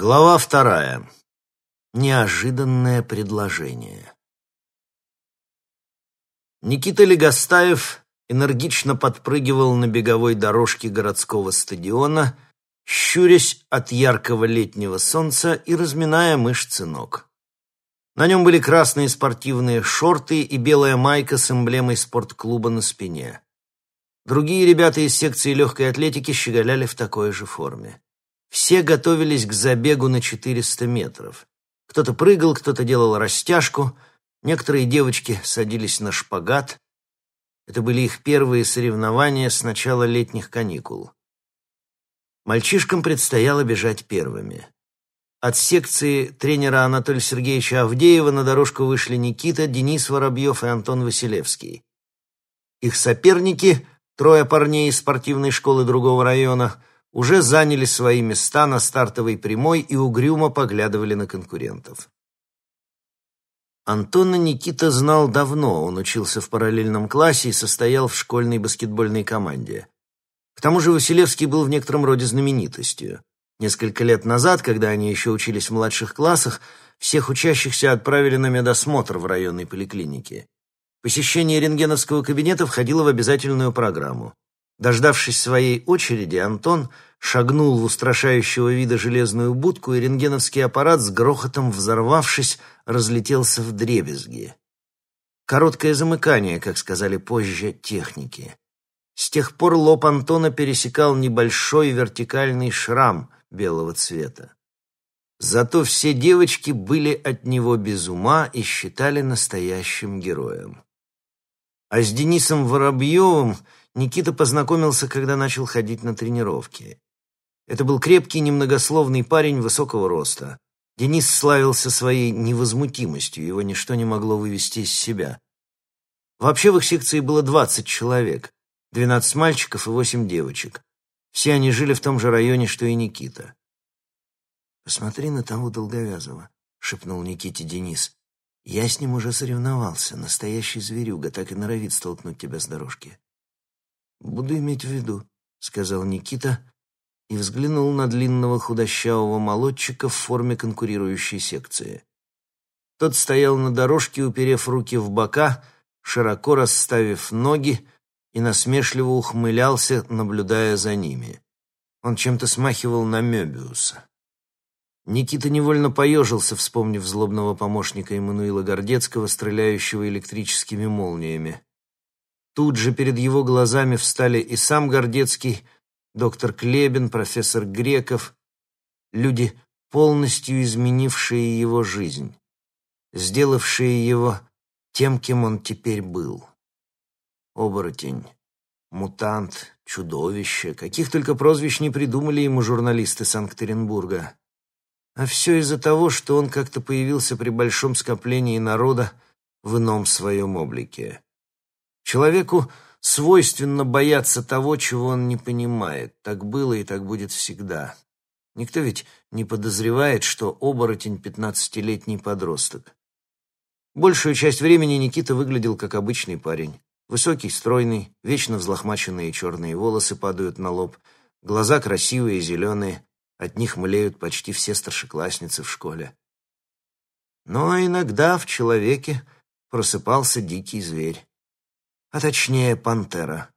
Глава вторая. Неожиданное предложение. Никита Легостаев энергично подпрыгивал на беговой дорожке городского стадиона, щурясь от яркого летнего солнца и разминая мышцы ног. На нем были красные спортивные шорты и белая майка с эмблемой спортклуба на спине. Другие ребята из секции легкой атлетики щеголяли в такой же форме. Все готовились к забегу на 400 метров. Кто-то прыгал, кто-то делал растяжку, некоторые девочки садились на шпагат. Это были их первые соревнования с начала летних каникул. Мальчишкам предстояло бежать первыми. От секции тренера Анатолия Сергеевича Авдеева на дорожку вышли Никита, Денис Воробьев и Антон Василевский. Их соперники, трое парней из спортивной школы другого района, уже заняли свои места на стартовой прямой и угрюмо поглядывали на конкурентов. Антона Никита знал давно, он учился в параллельном классе и состоял в школьной баскетбольной команде. К тому же Василевский был в некотором роде знаменитостью. Несколько лет назад, когда они еще учились в младших классах, всех учащихся отправили на медосмотр в районной поликлинике. Посещение рентгеновского кабинета входило в обязательную программу. Дождавшись своей очереди, Антон шагнул в устрашающего вида железную будку, и рентгеновский аппарат с грохотом взорвавшись, разлетелся в дребезги. Короткое замыкание, как сказали позже техники. С тех пор лоб Антона пересекал небольшой вертикальный шрам белого цвета. Зато все девочки были от него без ума и считали настоящим героем. А с Денисом Воробьевым Никита познакомился, когда начал ходить на тренировки. Это был крепкий, немногословный парень высокого роста. Денис славился своей невозмутимостью, его ничто не могло вывести из себя. Вообще в их секции было двадцать человек, двенадцать мальчиков и восемь девочек. Все они жили в том же районе, что и Никита. «Посмотри на того долговязого», — шепнул Никите Денис. «Я с ним уже соревновался, настоящий зверюга, так и норовит столкнуть тебя с дорожки». «Буду иметь в виду», — сказал Никита и взглянул на длинного худощавого молодчика в форме конкурирующей секции. Тот стоял на дорожке, уперев руки в бока, широко расставив ноги, и насмешливо ухмылялся, наблюдая за ними. Он чем-то смахивал на Мёбиуса. Никита невольно поежился, вспомнив злобного помощника Эммануила Гордецкого, стреляющего электрическими молниями. Тут же перед его глазами встали и сам Гордецкий, доктор Клебин, профессор Греков, люди, полностью изменившие его жизнь, сделавшие его тем, кем он теперь был. Оборотень, мутант, чудовище, каких только прозвищ не придумали ему журналисты Санкт-Петербурга. А все из-за того, что он как-то появился при большом скоплении народа в ином своем облике. Человеку свойственно бояться того, чего он не понимает. Так было и так будет всегда. Никто ведь не подозревает, что оборотень — пятнадцатилетний подросток. Большую часть времени Никита выглядел как обычный парень. Высокий, стройный, вечно взлохмаченные черные волосы падают на лоб, глаза красивые, зеленые, от них млеют почти все старшеклассницы в школе. Но иногда в человеке просыпался дикий зверь а точнее пантера.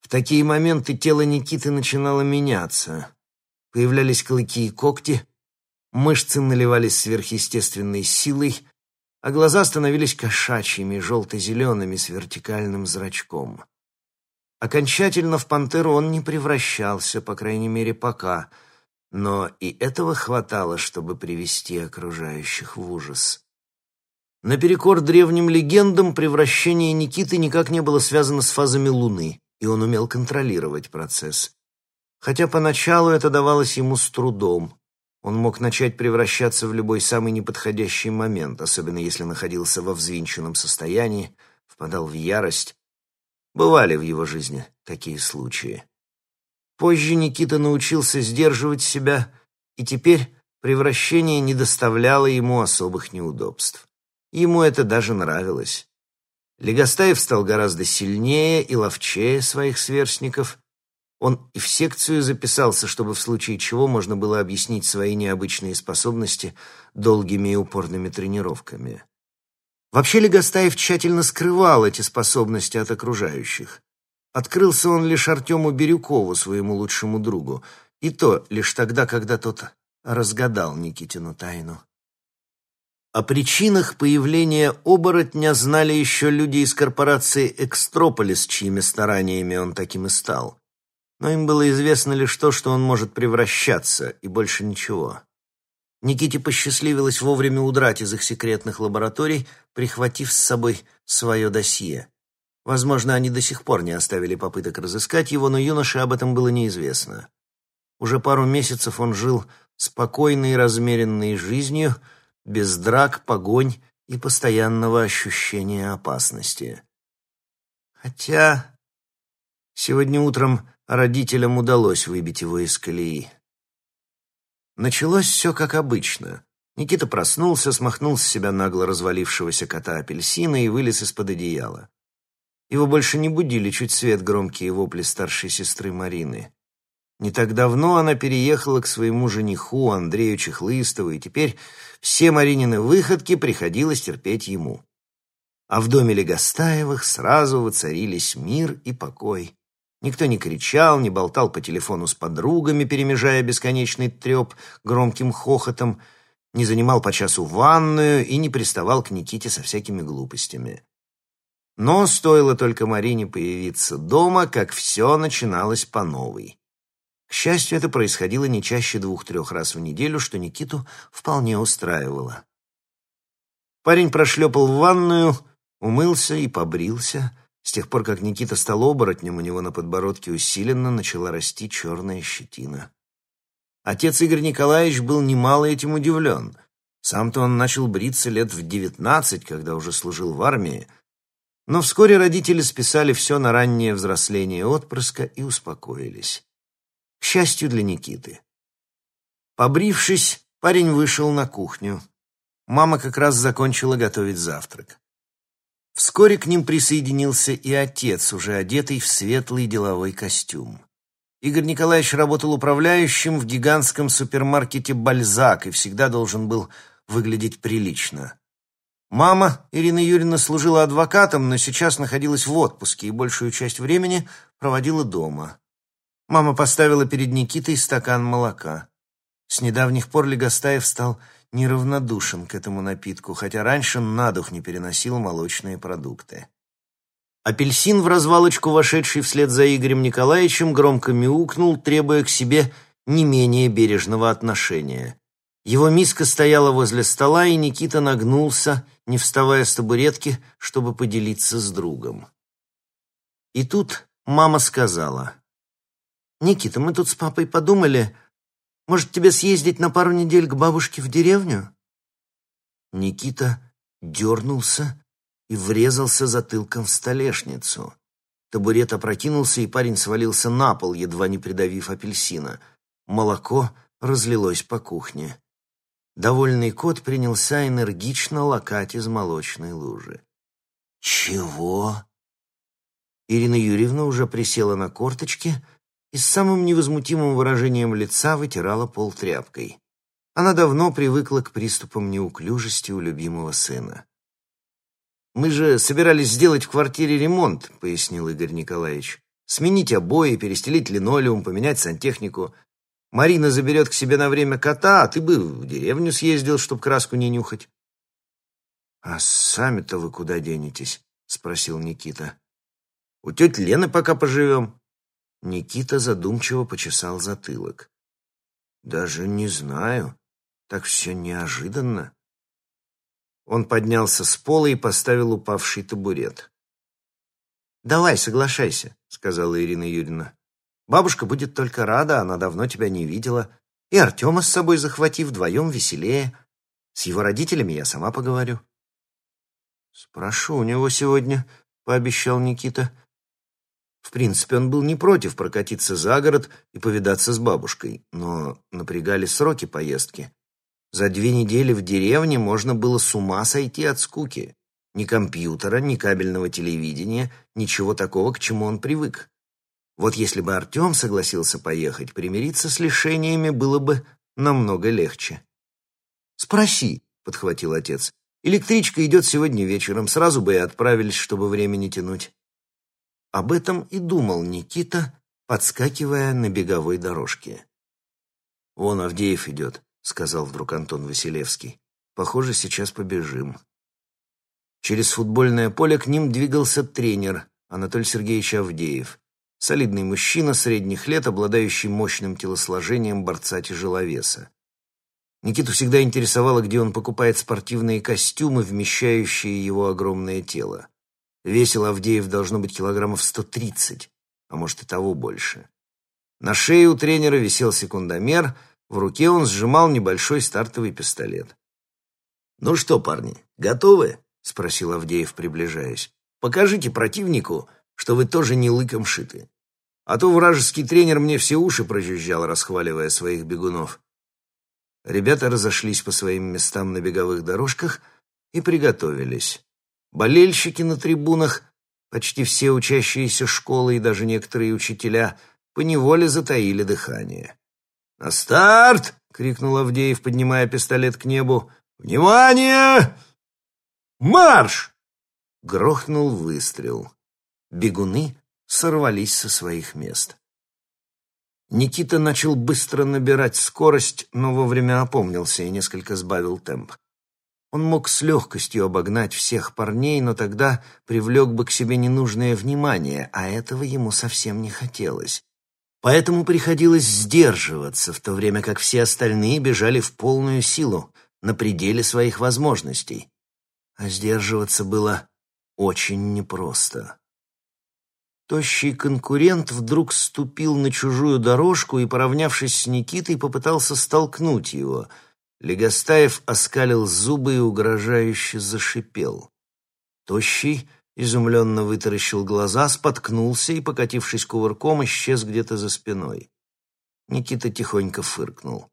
В такие моменты тело Никиты начинало меняться. Появлялись клыки и когти, мышцы наливались сверхъестественной силой, а глаза становились кошачьими, желто-зелеными с вертикальным зрачком. Окончательно в пантеру он не превращался, по крайней мере, пока, но и этого хватало, чтобы привести окружающих в ужас. Наперекор древним легендам, превращение Никиты никак не было связано с фазами Луны, и он умел контролировать процесс. Хотя поначалу это давалось ему с трудом. Он мог начать превращаться в любой самый неподходящий момент, особенно если находился во взвинченном состоянии, впадал в ярость. Бывали в его жизни такие случаи. Позже Никита научился сдерживать себя, и теперь превращение не доставляло ему особых неудобств. Ему это даже нравилось. Легостаев стал гораздо сильнее и ловчее своих сверстников. Он и в секцию записался, чтобы в случае чего можно было объяснить свои необычные способности долгими и упорными тренировками. Вообще Легостаев тщательно скрывал эти способности от окружающих. Открылся он лишь Артему Бирюкову, своему лучшему другу, и то лишь тогда, когда тот разгадал Никитину тайну. О причинах появления оборотня знали еще люди из корпорации «Экстрополис», чьими стараниями он таким и стал. Но им было известно лишь то, что он может превращаться, и больше ничего. Никите посчастливилось вовремя удрать из их секретных лабораторий, прихватив с собой свое досье. Возможно, они до сих пор не оставили попыток разыскать его, но юноше об этом было неизвестно. Уже пару месяцев он жил спокойной и размеренной жизнью, без драк, погонь и постоянного ощущения опасности. Хотя сегодня утром родителям удалось выбить его из колеи. Началось все как обычно. Никита проснулся, смахнул с себя нагло развалившегося кота апельсина и вылез из-под одеяла. Его больше не будили чуть свет громкие вопли старшей сестры Марины. Не так давно она переехала к своему жениху Андрею Чехлыстову, и теперь все Маринины выходки приходилось терпеть ему. А в доме Легостаевых сразу воцарились мир и покой. Никто не кричал, не болтал по телефону с подругами, перемежая бесконечный треп громким хохотом, не занимал по часу ванную и не приставал к Никите со всякими глупостями. Но стоило только Марине появиться дома, как все начиналось по новой. К счастью, это происходило не чаще двух-трех раз в неделю, что Никиту вполне устраивало. Парень прошлепал в ванную, умылся и побрился. С тех пор, как Никита стал оборотнем, у него на подбородке усиленно начала расти черная щетина. Отец Игорь Николаевич был немало этим удивлен. Сам-то он начал бриться лет в девятнадцать, когда уже служил в армии, но вскоре родители списали все на раннее взросление отпрыска и успокоились. К счастью для Никиты. Побрившись, парень вышел на кухню. Мама как раз закончила готовить завтрак. Вскоре к ним присоединился и отец, уже одетый в светлый деловой костюм. Игорь Николаевич работал управляющим в гигантском супермаркете «Бальзак» и всегда должен был выглядеть прилично. Мама, Ирина Юрьевна, служила адвокатом, но сейчас находилась в отпуске и большую часть времени проводила дома. Мама поставила перед Никитой стакан молока. С недавних пор Легостаев стал неравнодушен к этому напитку, хотя раньше на дух не переносил молочные продукты. Апельсин, в развалочку вошедший вслед за Игорем Николаевичем, громко мяукнул, требуя к себе не менее бережного отношения. Его миска стояла возле стола, и Никита нагнулся, не вставая с табуретки, чтобы поделиться с другом. И тут мама сказала, «Никита, мы тут с папой подумали, может, тебе съездить на пару недель к бабушке в деревню?» Никита дернулся и врезался затылком в столешницу. Табурет опрокинулся, и парень свалился на пол, едва не придавив апельсина. Молоко разлилось по кухне. Довольный кот принялся энергично лакать из молочной лужи. «Чего?» Ирина Юрьевна уже присела на корточки и с самым невозмутимым выражением лица вытирала пол тряпкой. Она давно привыкла к приступам неуклюжести у любимого сына. «Мы же собирались сделать в квартире ремонт», — пояснил Игорь Николаевич. «Сменить обои, перестелить линолеум, поменять сантехнику. Марина заберет к себе на время кота, а ты бы в деревню съездил, чтоб краску не нюхать. — А сами-то вы куда денетесь? — спросил Никита. — У тети Лены пока поживем. Никита задумчиво почесал затылок. — Даже не знаю. Так все неожиданно. Он поднялся с пола и поставил упавший табурет. «Давай, соглашайся», — сказала Ирина Юрьевна. Бабушка будет только рада, она давно тебя не видела. И Артема с собой захвати, вдвоем веселее. С его родителями я сама поговорю. «Спрошу у него сегодня», — пообещал Никита. В принципе, он был не против прокатиться за город и повидаться с бабушкой, но напрягали сроки поездки. За две недели в деревне можно было с ума сойти от скуки. Ни компьютера, ни кабельного телевидения, ничего такого, к чему он привык. Вот если бы Артем согласился поехать, примириться с лишениями было бы намного легче. «Спроси», — подхватил отец. «Электричка идет сегодня вечером, сразу бы и отправились, чтобы время не тянуть». Об этом и думал Никита, подскакивая на беговой дорожке. «Вон Авдеев идет», — сказал вдруг Антон Василевский. «Похоже, сейчас побежим». Через футбольное поле к ним двигался тренер Анатолий Сергеевич Авдеев. Солидный мужчина средних лет, обладающий мощным телосложением борца-тяжеловеса. Никиту всегда интересовало, где он покупает спортивные костюмы, вмещающие его огромное тело. Весил Авдеев должно быть килограммов 130, а может и того больше. На шее у тренера висел секундомер, в руке он сжимал небольшой стартовый пистолет. «Ну что, парни, готовы?» — спросил Авдеев, приближаясь. «Покажите противнику, что вы тоже не лыком шиты. А то вражеский тренер мне все уши прожужжал, расхваливая своих бегунов. Ребята разошлись по своим местам на беговых дорожках и приготовились. Болельщики на трибунах, почти все учащиеся школы и даже некоторые учителя поневоле затаили дыхание. «На старт!» — крикнул Авдеев, поднимая пистолет к небу. «Внимание! Марш!» Грохнул выстрел. Бегуны сорвались со своих мест. Никита начал быстро набирать скорость, но вовремя опомнился и несколько сбавил темп. Он мог с легкостью обогнать всех парней, но тогда привлек бы к себе ненужное внимание, а этого ему совсем не хотелось. Поэтому приходилось сдерживаться, в то время как все остальные бежали в полную силу, на пределе своих возможностей. А сдерживаться было очень непросто. Тощий конкурент вдруг ступил на чужую дорожку и, поравнявшись с Никитой, попытался столкнуть его. Легостаев оскалил зубы и угрожающе зашипел. Тощий изумленно вытаращил глаза, споткнулся и, покатившись кувырком, исчез где-то за спиной. Никита тихонько фыркнул.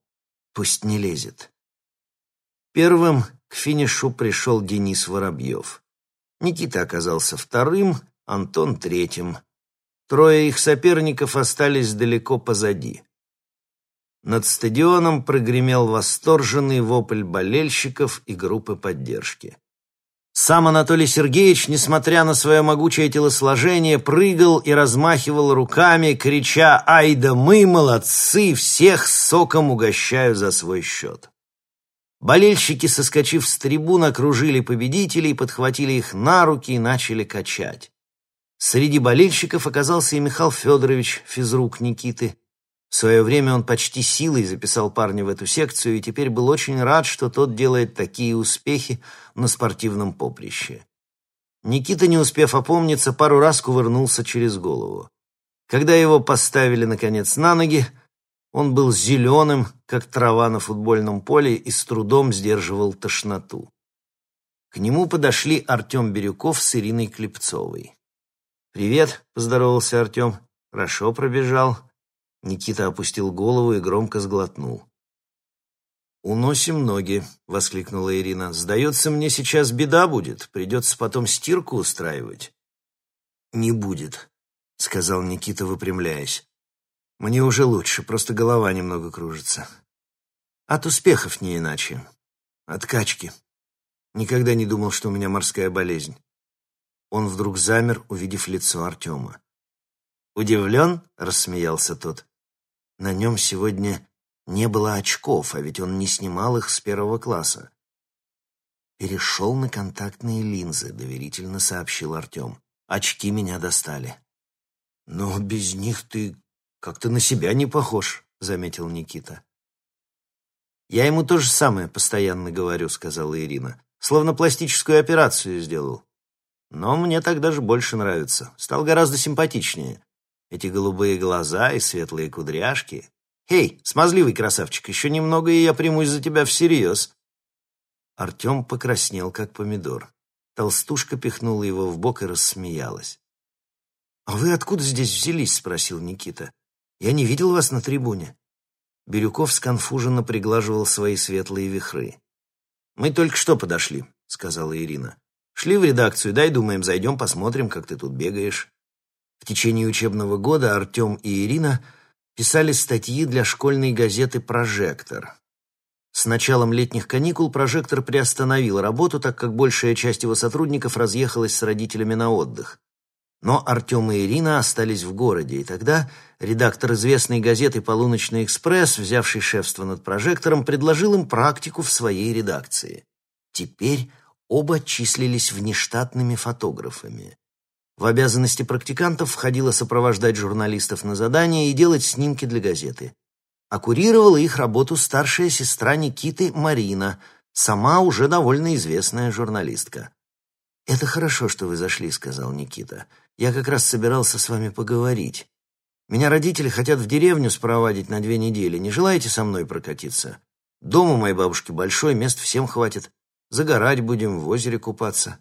«Пусть не лезет». Первым к финишу пришел Денис Воробьев. Никита оказался вторым, Антон третьим. Трое их соперников остались далеко позади. Над стадионом прогремел восторженный вопль болельщиков и группы поддержки. Сам Анатолий Сергеевич, несмотря на свое могучее телосложение, прыгал и размахивал руками, крича «Ай да мы, молодцы! Всех соком угощаю за свой счет!» Болельщики, соскочив с трибун, окружили победителей, подхватили их на руки и начали качать. Среди болельщиков оказался и Михаил Федорович, физрук Никиты. В свое время он почти силой записал парня в эту секцию и теперь был очень рад, что тот делает такие успехи на спортивном поприще. Никита, не успев опомниться, пару раз кувырнулся через голову. Когда его поставили, наконец, на ноги, он был зеленым, как трава на футбольном поле, и с трудом сдерживал тошноту. К нему подошли Артем Бирюков с Ириной Клепцовой. «Привет», — поздоровался Артем. «Хорошо пробежал». Никита опустил голову и громко сглотнул. «Уносим ноги», — воскликнула Ирина. «Сдается мне, сейчас беда будет. Придется потом стирку устраивать». «Не будет», — сказал Никита, выпрямляясь. «Мне уже лучше, просто голова немного кружится. От успехов не иначе. От качки. Никогда не думал, что у меня морская болезнь. Он вдруг замер, увидев лицо Артема. «Удивлен?» — рассмеялся тот. «На нем сегодня не было очков, а ведь он не снимал их с первого класса». «Перешел на контактные линзы», — доверительно сообщил Артем. «Очки меня достали». «Но без них ты как-то на себя не похож», — заметил Никита. «Я ему то же самое постоянно говорю», — сказала Ирина. «Словно пластическую операцию сделал. Но мне так даже больше нравится. Стал гораздо симпатичнее. Эти голубые глаза и светлые кудряшки. «Эй, смазливый красавчик, еще немного, и я примусь за тебя всерьез». Артем покраснел, как помидор. Толстушка пихнула его в бок и рассмеялась. «А вы откуда здесь взялись?» — спросил Никита. «Я не видел вас на трибуне». Бирюков сконфуженно приглаживал свои светлые вихры. «Мы только что подошли», — сказала Ирина. Шли в редакцию, дай, думаем, зайдем, посмотрим, как ты тут бегаешь. В течение учебного года Артем и Ирина писали статьи для школьной газеты «Прожектор». С началом летних каникул «Прожектор» приостановил работу, так как большая часть его сотрудников разъехалась с родителями на отдых. Но Артем и Ирина остались в городе, и тогда редактор известной газеты «Полуночный экспресс», взявший шефство над «Прожектором», предложил им практику в своей редакции. Теперь оба числились внештатными фотографами. В обязанности практикантов входило сопровождать журналистов на задания и делать снимки для газеты. А их работу старшая сестра Никиты Марина, сама уже довольно известная журналистка. «Это хорошо, что вы зашли», — сказал Никита. «Я как раз собирался с вами поговорить. Меня родители хотят в деревню спровадить на две недели. Не желаете со мной прокатиться? Дом у моей бабушки большой, мест всем хватит. Загорать будем, в озере купаться».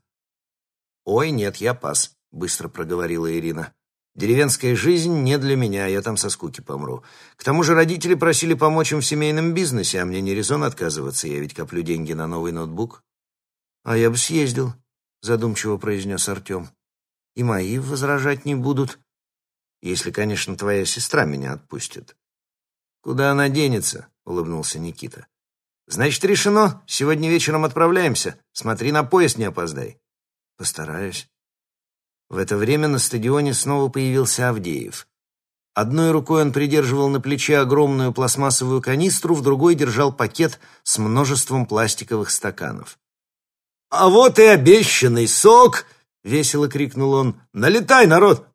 «Ой, нет, я пас», — быстро проговорила Ирина. «Деревенская жизнь не для меня, я там со скуки помру. К тому же родители просили помочь им в семейном бизнесе, а мне не резон отказываться, я ведь коплю деньги на новый ноутбук». «А я бы съездил», — задумчиво произнес Артем. «И мои возражать не будут, если, конечно, твоя сестра меня отпустит». «Куда она денется?» — улыбнулся Никита. «Значит, решено. Сегодня вечером отправляемся. Смотри, на поезд не опоздай». «Постараюсь». В это время на стадионе снова появился Авдеев. Одной рукой он придерживал на плече огромную пластмассовую канистру, в другой держал пакет с множеством пластиковых стаканов. «А вот и обещанный сок!» — весело крикнул он. «Налетай, народ!»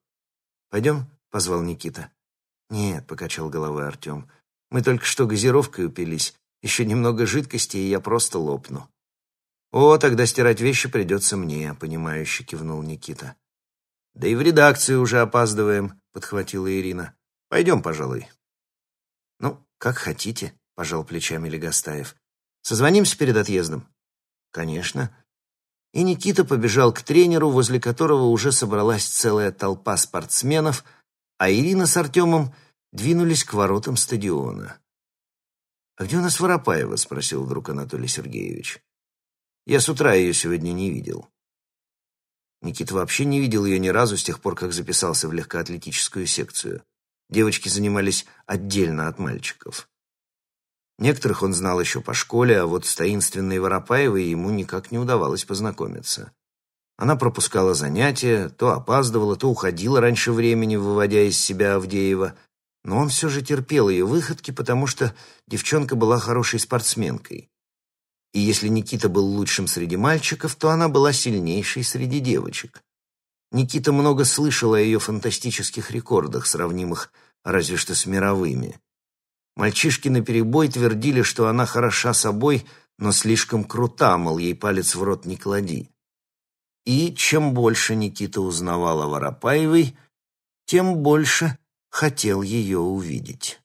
«Пойдем?» — позвал Никита. «Нет», — покачал головой Артем. «Мы только что газировкой упились. Еще немного жидкости, и я просто лопну». «О, тогда стирать вещи придется мне», — понимающе кивнул Никита. «Да и в редакцию уже опаздываем», — подхватила Ирина. «Пойдем, пожалуй». «Ну, как хотите», — пожал плечами Легостаев. «Созвонимся перед отъездом?» «Конечно и Никита побежал к тренеру, возле которого уже собралась целая толпа спортсменов, а Ирина с Артемом двинулись к воротам стадиона. «А где у нас Воропаева?» — спросил вдруг Анатолий Сергеевич. «Я с утра ее сегодня не видел». Никита вообще не видел ее ни разу с тех пор, как записался в легкоатлетическую секцию. Девочки занимались отдельно от мальчиков. Некоторых он знал еще по школе, а вот с таинственной Воропаевой ему никак не удавалось познакомиться. Она пропускала занятия, то опаздывала, то уходила раньше времени, выводя из себя Авдеева. Но он все же терпел ее выходки, потому что девчонка была хорошей спортсменкой. И если Никита был лучшим среди мальчиков, то она была сильнейшей среди девочек. Никита много слышал о ее фантастических рекордах, сравнимых разве что с мировыми. Мальчишки наперебой твердили, что она хороша собой, но слишком крута, мол, ей палец в рот не клади. И чем больше Никита узнавал о Воропаевой, тем больше хотел ее увидеть.